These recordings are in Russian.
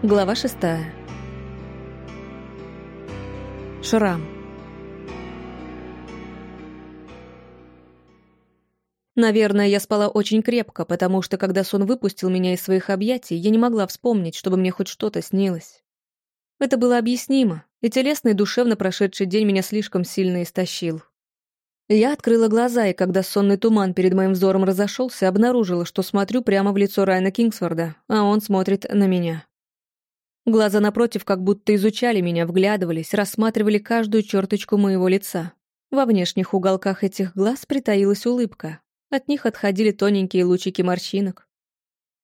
Глава шестая. Шрам. Наверное, я спала очень крепко, потому что, когда сон выпустил меня из своих объятий, я не могла вспомнить, чтобы мне хоть что-то снилось. Это было объяснимо, и телесно и душевно прошедший день меня слишком сильно истощил. Я открыла глаза, и когда сонный туман перед моим взором разошелся, обнаружила, что смотрю прямо в лицо Райана Кингсворда, а он смотрит на меня. Глаза напротив как будто изучали меня, вглядывались, рассматривали каждую черточку моего лица. Во внешних уголках этих глаз притаилась улыбка. От них отходили тоненькие лучики морщинок.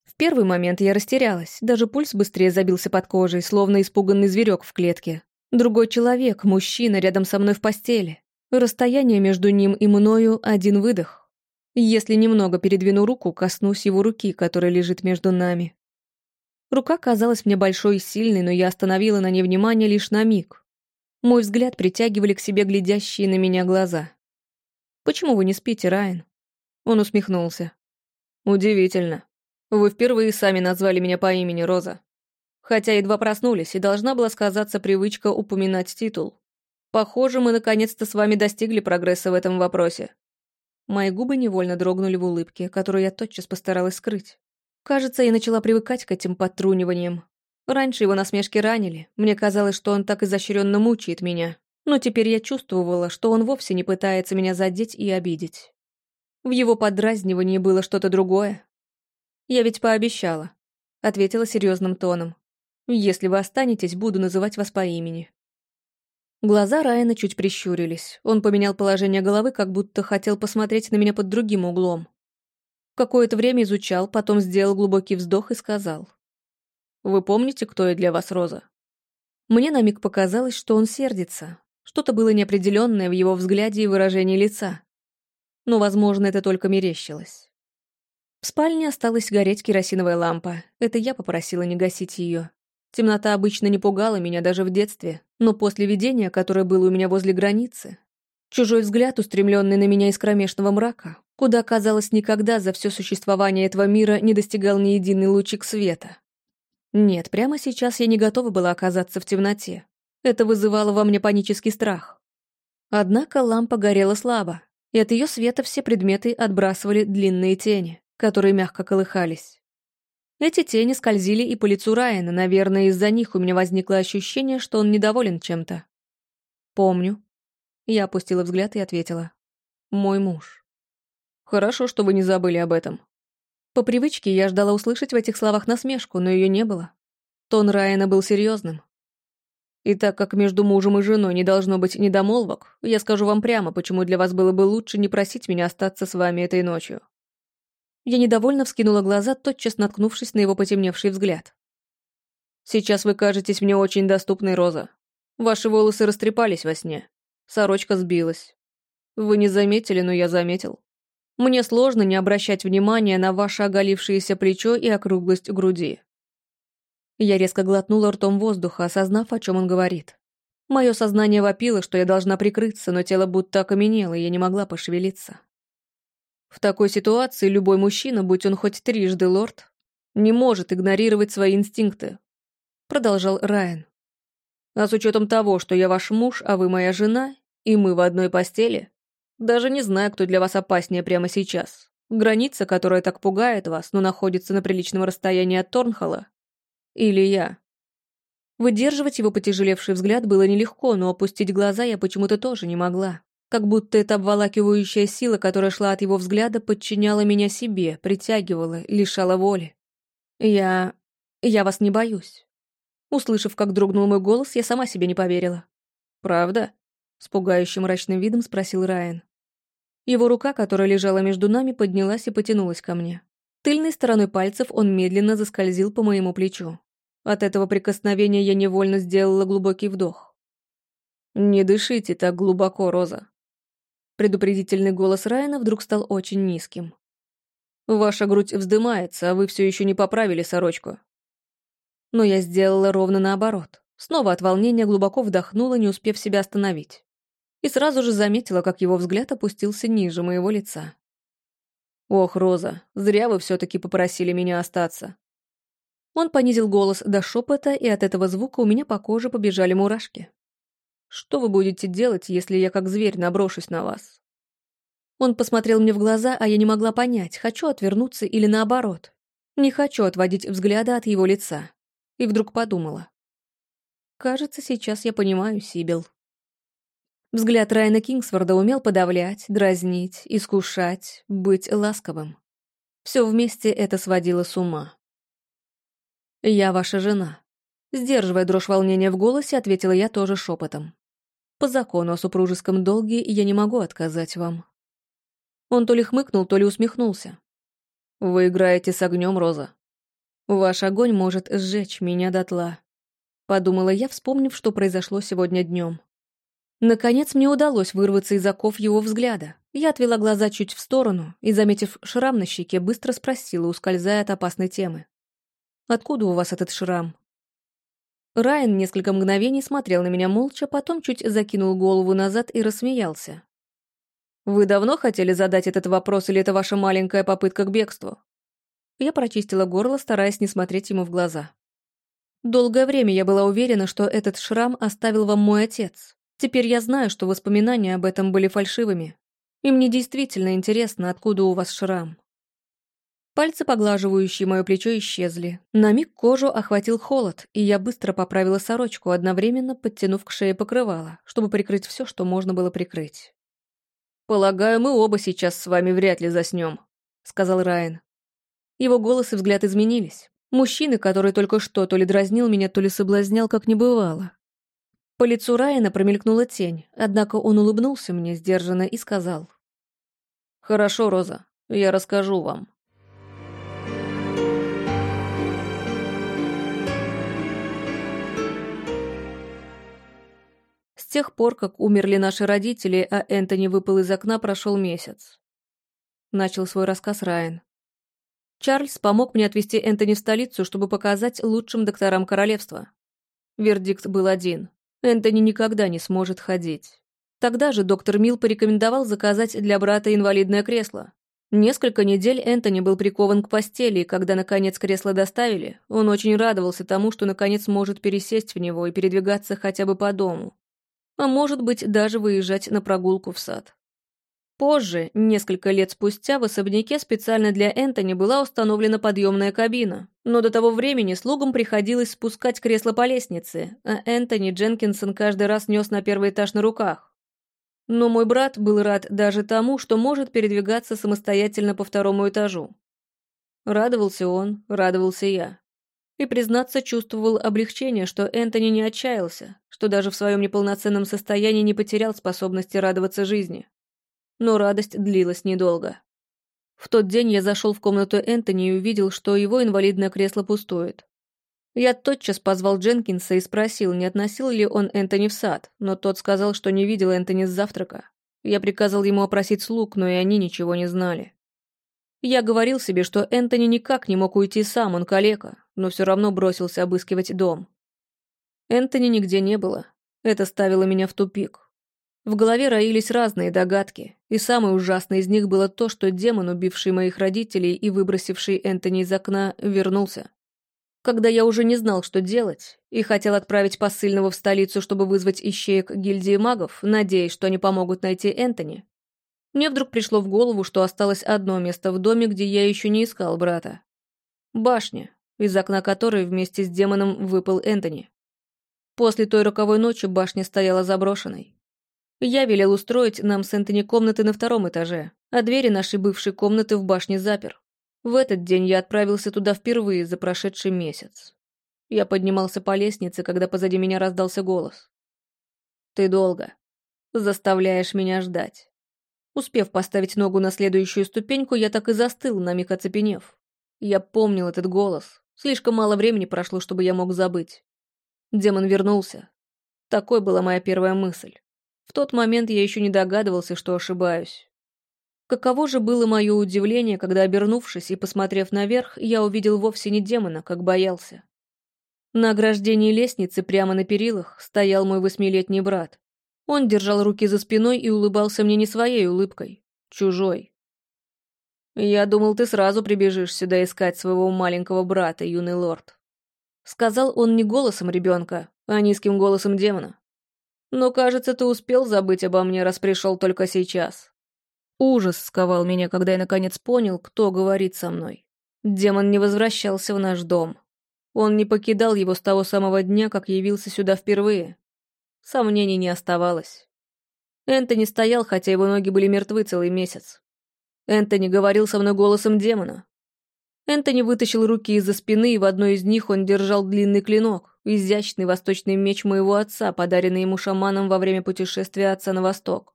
В первый момент я растерялась, даже пульс быстрее забился под кожей, словно испуганный зверек в клетке. Другой человек, мужчина, рядом со мной в постели. Расстояние между ним и мною — один выдох. Если немного передвину руку, коснусь его руки, которая лежит между нами. Рука казалась мне большой и сильной, но я остановила на ней внимание лишь на миг. Мой взгляд притягивали к себе глядящие на меня глаза. «Почему вы не спите, Райан?» Он усмехнулся. «Удивительно. Вы впервые сами назвали меня по имени Роза. Хотя едва проснулись, и должна была сказаться привычка упоминать титул. Похоже, мы наконец-то с вами достигли прогресса в этом вопросе». Мои губы невольно дрогнули в улыбке, которую я тотчас постаралась скрыть. Кажется, я начала привыкать к этим подтруниваниям. Раньше его насмешки ранили, мне казалось, что он так изощренно мучает меня. Но теперь я чувствовала, что он вовсе не пытается меня задеть и обидеть. В его подразнивании было что-то другое. «Я ведь пообещала», — ответила серьезным тоном. «Если вы останетесь, буду называть вас по имени». Глаза Райана чуть прищурились. Он поменял положение головы, как будто хотел посмотреть на меня под другим углом. Какое-то время изучал, потом сделал глубокий вздох и сказал. «Вы помните, кто я для вас, Роза?» Мне на миг показалось, что он сердится. Что-то было неопределенное в его взгляде и выражении лица. Но, возможно, это только мерещилось. В спальне осталась гореть керосиновая лампа. Это я попросила не гасить ее. Темнота обычно не пугала меня даже в детстве, но после видения, которое было у меня возле границы, чужой взгляд, устремленный на меня из кромешного мрака, куда, казалось, никогда за все существование этого мира не достигал ни единый лучик света. Нет, прямо сейчас я не готова была оказаться в темноте. Это вызывало во мне панический страх. Однако лампа горела слабо, и от ее света все предметы отбрасывали длинные тени, которые мягко колыхались. Эти тени скользили и по лицу Райана, наверное, из-за них у меня возникло ощущение, что он недоволен чем-то. «Помню». Я опустила взгляд и ответила. «Мой муж». Хорошо, что вы не забыли об этом. По привычке я ждала услышать в этих словах насмешку, но ее не было. Тон Райана был серьезным. И так как между мужем и женой не должно быть недомолвок, я скажу вам прямо, почему для вас было бы лучше не просить меня остаться с вами этой ночью. Я недовольно вскинула глаза, тотчас наткнувшись на его потемневший взгляд. «Сейчас вы кажетесь мне очень доступной, Роза. Ваши волосы растрепались во сне. Сорочка сбилась. Вы не заметили, но я заметил. Мне сложно не обращать внимания на ваше оголившееся плечо и округлость груди. Я резко глотнула ртом воздуха, осознав, о чем он говорит. Мое сознание вопило, что я должна прикрыться, но тело будто окаменело, и я не могла пошевелиться. В такой ситуации любой мужчина, будь он хоть трижды лорд, не может игнорировать свои инстинкты, продолжал Райан. А с учетом того, что я ваш муж, а вы моя жена, и мы в одной постели, даже не знаю, кто для вас опаснее прямо сейчас. Граница, которая так пугает вас, но находится на приличном расстоянии от Торнхолла? Или я?» Выдерживать его потяжелевший взгляд было нелегко, но опустить глаза я почему-то тоже не могла. Как будто эта обволакивающая сила, которая шла от его взгляда, подчиняла меня себе, притягивала, лишала воли. «Я... я вас не боюсь». Услышав, как дрогнул мой голос, я сама себе не поверила. «Правда?» С пугающим мрачным видом спросил Райан. Его рука, которая лежала между нами, поднялась и потянулась ко мне. Тыльной стороной пальцев он медленно заскользил по моему плечу. От этого прикосновения я невольно сделала глубокий вдох. «Не дышите так глубоко, Роза». Предупредительный голос Райана вдруг стал очень низким. «Ваша грудь вздымается, а вы все еще не поправили сорочку». Но я сделала ровно наоборот. Снова от волнения глубоко вдохнула, не успев себя остановить и сразу же заметила, как его взгляд опустился ниже моего лица. «Ох, Роза, зря вы все-таки попросили меня остаться». Он понизил голос до шепота, и от этого звука у меня по коже побежали мурашки. «Что вы будете делать, если я как зверь наброшусь на вас?» Он посмотрел мне в глаза, а я не могла понять, хочу отвернуться или наоборот. Не хочу отводить взгляда от его лица. И вдруг подумала. Кажется, сейчас я понимаю Сибил. Взгляд Райана Кингсворда умел подавлять, дразнить, искушать, быть ласковым. Все вместе это сводило с ума. «Я ваша жена», — сдерживая дрожь волнения в голосе, ответила я тоже шепотом. «По закону о супружеском долге я не могу отказать вам». Он то ли хмыкнул, то ли усмехнулся. «Вы играете с огнем, Роза. Ваш огонь может сжечь меня дотла», — подумала я, вспомнив, что произошло сегодня днем. Наконец мне удалось вырваться из оков его взгляда. Я отвела глаза чуть в сторону и, заметив шрам на щеке, быстро спросила, ускользая от опасной темы. «Откуда у вас этот шрам?» Райан несколько мгновений смотрел на меня молча, потом чуть закинул голову назад и рассмеялся. «Вы давно хотели задать этот вопрос, или это ваша маленькая попытка к бегству?» Я прочистила горло, стараясь не смотреть ему в глаза. Долгое время я была уверена, что этот шрам оставил вам мой отец. Теперь я знаю, что воспоминания об этом были фальшивыми. И мне действительно интересно, откуда у вас шрам. Пальцы, поглаживающие мое плечо, исчезли. На миг кожу охватил холод, и я быстро поправила сорочку, одновременно подтянув к шее покрывало, чтобы прикрыть все, что можно было прикрыть. «Полагаю, мы оба сейчас с вами вряд ли заснем», — сказал Райан. Его голос и взгляд изменились. Мужчины, который только что то ли дразнил меня, то ли соблазнял, как не бывало. По лицу Райана промелькнула тень, однако он улыбнулся мне сдержанно и сказал. «Хорошо, Роза, я расскажу вам». С тех пор, как умерли наши родители, а Энтони выпал из окна, прошел месяц. Начал свой рассказ Райан. Чарльз помог мне отвезти Энтони в столицу, чтобы показать лучшим докторам королевства. Вердикт был один. Энтони никогда не сможет ходить. Тогда же доктор Мил порекомендовал заказать для брата инвалидное кресло. Несколько недель Энтони был прикован к постели, и когда, наконец, кресло доставили, он очень радовался тому, что, наконец, может пересесть в него и передвигаться хотя бы по дому. А может быть, даже выезжать на прогулку в сад. Позже, несколько лет спустя, в особняке специально для Энтони была установлена подъемная кабина, но до того времени слугам приходилось спускать кресло по лестнице, а Энтони Дженкинсон каждый раз нес на первый этаж на руках. Но мой брат был рад даже тому, что может передвигаться самостоятельно по второму этажу. Радовался он, радовался я. И, признаться, чувствовал облегчение, что Энтони не отчаялся, что даже в своем неполноценном состоянии не потерял способности радоваться жизни но радость длилась недолго. В тот день я зашел в комнату Энтони и увидел, что его инвалидное кресло пустует. Я тотчас позвал Дженкинса и спросил, не относил ли он Энтони в сад, но тот сказал, что не видел Энтони с завтрака. Я приказал ему опросить слуг, но и они ничего не знали. Я говорил себе, что Энтони никак не мог уйти сам, он калека, но все равно бросился обыскивать дом. Энтони нигде не было. Это ставило меня в тупик. В голове роились разные догадки, и самой ужасной из них было то, что демон, убивший моих родителей и выбросивший Энтони из окна, вернулся. Когда я уже не знал, что делать, и хотел отправить посыльного в столицу, чтобы вызвать ищеек гильдии магов, надеясь, что они помогут найти Энтони, мне вдруг пришло в голову, что осталось одно место в доме, где я еще не искал брата. Башня, из окна которой вместе с демоном выпал Энтони. После той роковой ночи башня стояла заброшенной. Я велел устроить нам с Энтони комнаты на втором этаже, а двери нашей бывшей комнаты в башне запер. В этот день я отправился туда впервые за прошедший месяц. Я поднимался по лестнице, когда позади меня раздался голос. «Ты долго. Заставляешь меня ждать». Успев поставить ногу на следующую ступеньку, я так и застыл, на миг оцепенев. Я помнил этот голос. Слишком мало времени прошло, чтобы я мог забыть. Демон вернулся. Такой была моя первая мысль. В тот момент я еще не догадывался, что ошибаюсь. Каково же было мое удивление, когда, обернувшись и посмотрев наверх, я увидел вовсе не демона, как боялся. На ограждении лестницы прямо на перилах стоял мой восьмилетний брат. Он держал руки за спиной и улыбался мне не своей улыбкой, чужой. «Я думал, ты сразу прибежишь сюда искать своего маленького брата, юный лорд», Сказал он не голосом ребенка, а низким голосом демона. Но, кажется, ты успел забыть обо мне, раз пришел только сейчас. Ужас сковал меня, когда я наконец понял, кто говорит со мной. Демон не возвращался в наш дом. Он не покидал его с того самого дня, как явился сюда впервые. Сомнений не оставалось. Энтони стоял, хотя его ноги были мертвы целый месяц. Энтони говорил со мной голосом демона. Энтони вытащил руки из-за спины, и в одной из них он держал длинный клинок, изящный восточный меч моего отца, подаренный ему шаманом во время путешествия отца на восток.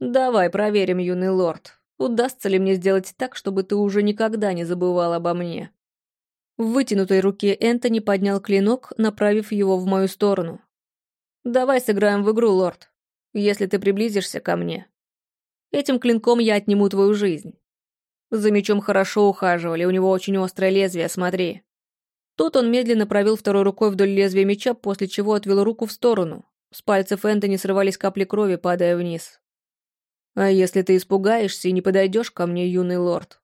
«Давай проверим, юный лорд, удастся ли мне сделать так, чтобы ты уже никогда не забывал обо мне». В вытянутой руке Энтони поднял клинок, направив его в мою сторону. «Давай сыграем в игру, лорд, если ты приблизишься ко мне. Этим клинком я отниму твою жизнь. За мечом хорошо ухаживали, у него очень острое лезвие, смотри». Тут он медленно провел второй рукой вдоль лезвия меча, после чего отвел руку в сторону. С пальцев Энтони срывались капли крови, падая вниз. «А если ты испугаешься и не подойдешь ко мне, юный лорд?»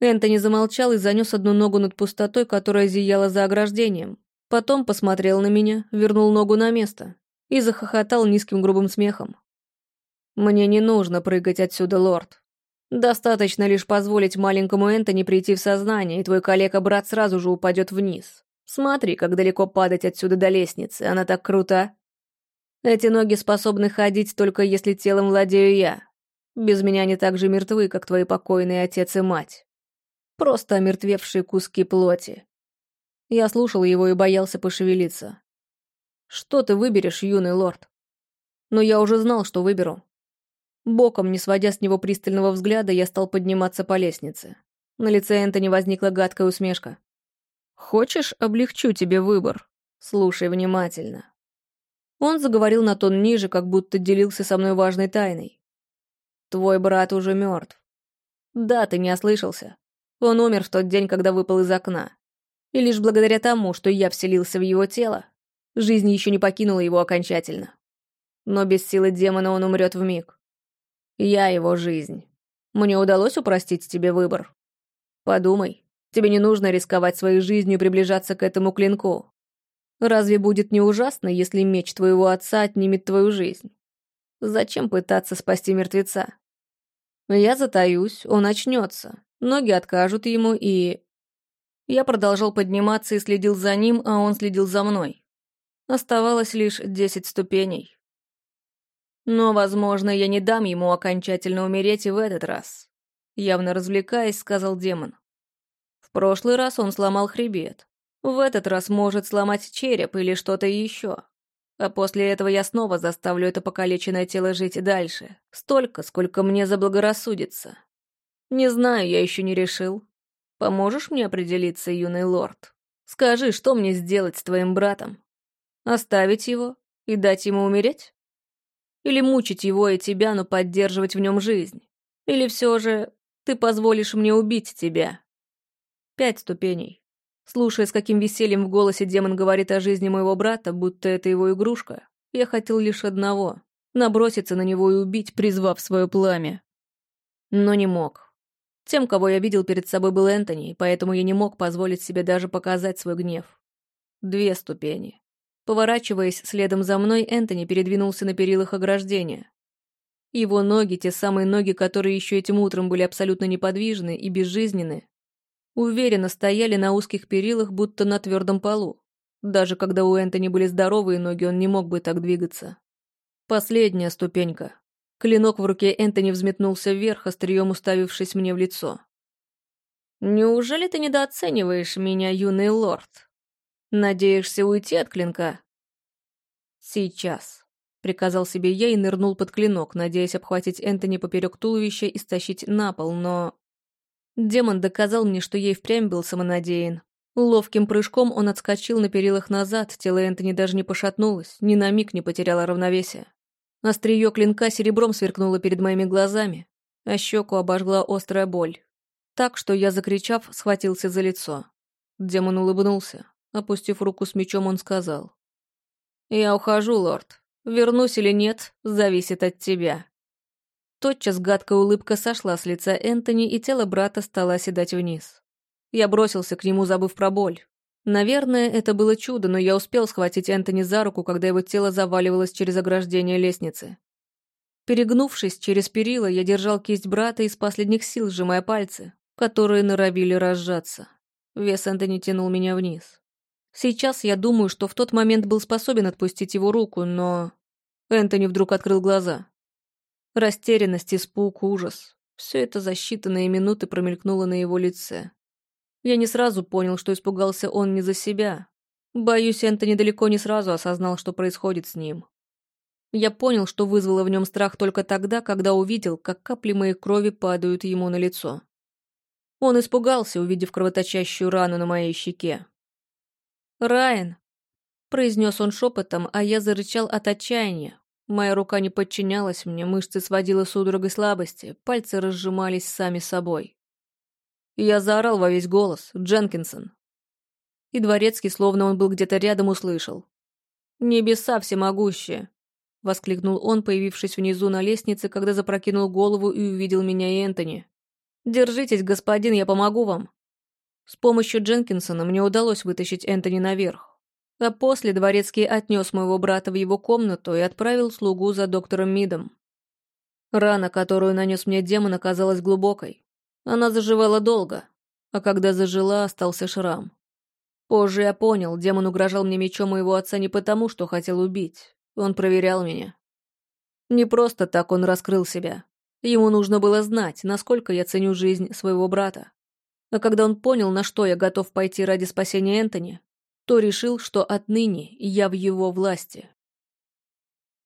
Энтони замолчал и занес одну ногу над пустотой, которая зияла за ограждением. Потом посмотрел на меня, вернул ногу на место и захохотал низким грубым смехом. «Мне не нужно прыгать отсюда, лорд. Достаточно лишь позволить маленькому Энтони прийти в сознание, и твой коллега-брат сразу же упадет вниз. Смотри, как далеко падать отсюда до лестницы, она так крута. Эти ноги способны ходить только если телом владею я. Без меня они так же мертвы, как твои покойные отец и мать. Просто омертвевшие куски плоти. Я слушал его и боялся пошевелиться. Что ты выберешь, юный лорд? Но я уже знал, что выберу. Боком, не сводя с него пристального взгляда, я стал подниматься по лестнице. На лице Энтони возникла гадкая усмешка. «Хочешь, облегчу тебе выбор? Слушай внимательно. Он заговорил на тон ниже, как будто делился со мной важной тайной. «Твой брат уже мертв. Да, ты не ослышался. Он умер в тот день, когда выпал из окна. И лишь благодаря тому, что я вселился в его тело, жизнь еще не покинула его окончательно. Но без силы демона он умрет в миг. Я его жизнь. Мне удалось упростить тебе выбор. Подумай, тебе не нужно рисковать своей жизнью и приближаться к этому клинку. Разве будет не ужасно, если меч твоего отца отнимет твою жизнь? Зачем пытаться спасти мертвеца? Я затаюсь, он очнется, ноги откажут ему и... Я продолжал подниматься и следил за ним, а он следил за мной. Оставалось лишь десять ступеней. Но, возможно, я не дам ему окончательно умереть и в этот раз. Явно развлекаясь, сказал демон. В прошлый раз он сломал хребет. В этот раз может сломать череп или что-то еще. А после этого я снова заставлю это покалеченное тело жить дальше. Столько, сколько мне заблагорассудится. Не знаю, я еще не решил. Поможешь мне определиться, юный лорд? Скажи, что мне сделать с твоим братом? Оставить его и дать ему умереть? Или мучить его и тебя, но поддерживать в нем жизнь? Или все же ты позволишь мне убить тебя? Пять ступеней. Слушая, с каким весельем в голосе демон говорит о жизни моего брата, будто это его игрушка, я хотел лишь одного — наброситься на него и убить, призвав свое пламя. Но не мог. Тем, кого я видел перед собой, был Энтони, поэтому я не мог позволить себе даже показать свой гнев. Две ступени. Поворачиваясь следом за мной, Энтони передвинулся на перилах ограждения. Его ноги, те самые ноги, которые еще этим утром были абсолютно неподвижны и безжизненны, уверенно стояли на узких перилах, будто на твердом полу. Даже когда у Энтони были здоровые ноги, он не мог бы так двигаться. Последняя ступенька. Клинок в руке Энтони взметнулся вверх, острием уставившись мне в лицо. «Неужели ты недооцениваешь меня, юный лорд? Надеешься уйти от клинка?» «Сейчас», — приказал себе я и нырнул под клинок, надеясь обхватить Энтони поперек туловища и стащить на пол, но... Демон доказал мне, что ей впрямь был самонадеян. Ловким прыжком он отскочил на перилах назад, тело Энтони даже не пошатнулось, ни на миг не потеряло равновесие. Остриё клинка серебром сверкнуло перед моими глазами, а щеку обожгла острая боль. Так что я, закричав, схватился за лицо. Демон улыбнулся. Опустив руку с мечом, он сказал. «Я ухожу, лорд. Вернусь или нет, зависит от тебя». Тотчас гадкая улыбка сошла с лица Энтони, и тело брата стало оседать вниз. Я бросился к нему, забыв про боль. Наверное, это было чудо, но я успел схватить Энтони за руку, когда его тело заваливалось через ограждение лестницы. Перегнувшись через перила, я держал кисть брата из последних сил, сжимая пальцы, которые норовили разжаться. Вес Энтони тянул меня вниз. Сейчас я думаю, что в тот момент был способен отпустить его руку, но... Энтони вдруг открыл глаза. Растерянность, испуг, ужас. Все это за считанные минуты промелькнуло на его лице. Я не сразу понял, что испугался он не за себя. Боюсь, Энтони далеко не сразу осознал, что происходит с ним. Я понял, что вызвало в нем страх только тогда, когда увидел, как капли моей крови падают ему на лицо. Он испугался, увидев кровоточащую рану на моей щеке. «Райан!» — произнес он шепотом, а я зарычал от отчаяния. Моя рука не подчинялась мне, мышцы сводила судорогой слабости, пальцы разжимались сами собой. Я заорал во весь голос «Дженкинсон!» И дворецкий, словно он был где-то рядом, услышал. «Небеса всемогущие!» — воскликнул он, появившись внизу на лестнице, когда запрокинул голову и увидел меня и Энтони. «Держитесь, господин, я помогу вам!» С помощью Дженкинсона мне удалось вытащить Энтони наверх. А после дворецкий отнес моего брата в его комнату и отправил слугу за доктором Мидом. Рана, которую нанес мне демон, оказалась глубокой. Она заживала долго, а когда зажила, остался шрам. Позже я понял, демон угрожал мне мечом моего отца не потому, что хотел убить. Он проверял меня. Не просто так он раскрыл себя. Ему нужно было знать, насколько я ценю жизнь своего брата. А когда он понял, на что я готов пойти ради спасения Энтони, то решил, что отныне я в его власти.